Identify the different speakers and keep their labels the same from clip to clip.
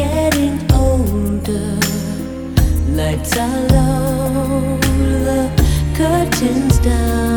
Speaker 1: getting older. Lights are low, the curtains down.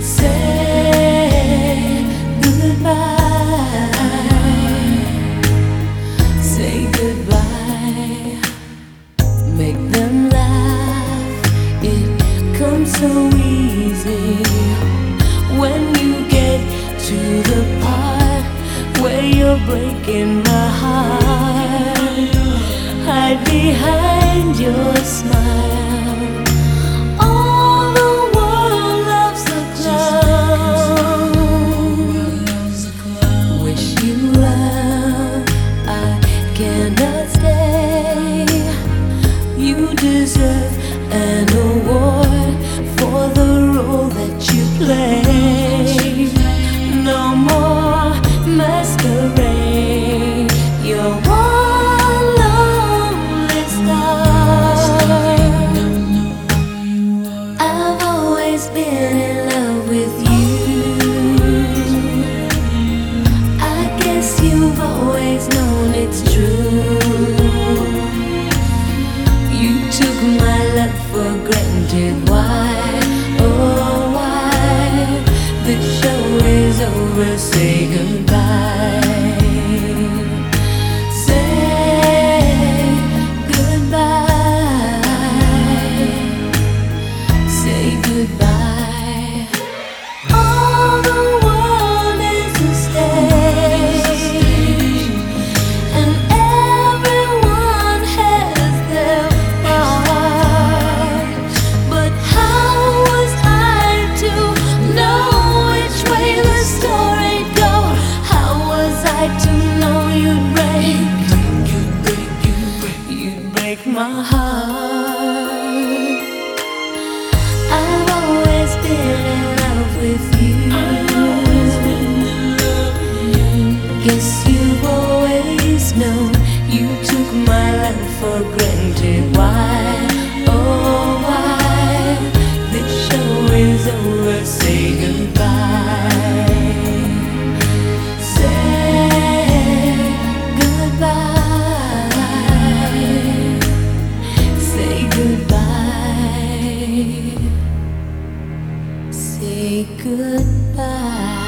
Speaker 1: Say goodbye. Say goodbye. Make them laugh. It comes so easy when you get to the part where you're breaking my heart. Hide behind your smile. You deserve an award for the role that you play. Over. Say goodbye. My heart. I've always been in love with you. Guess you've always known you took my love for granted. Why? Oh, why? Show is over. Say goodbye. Goodbye.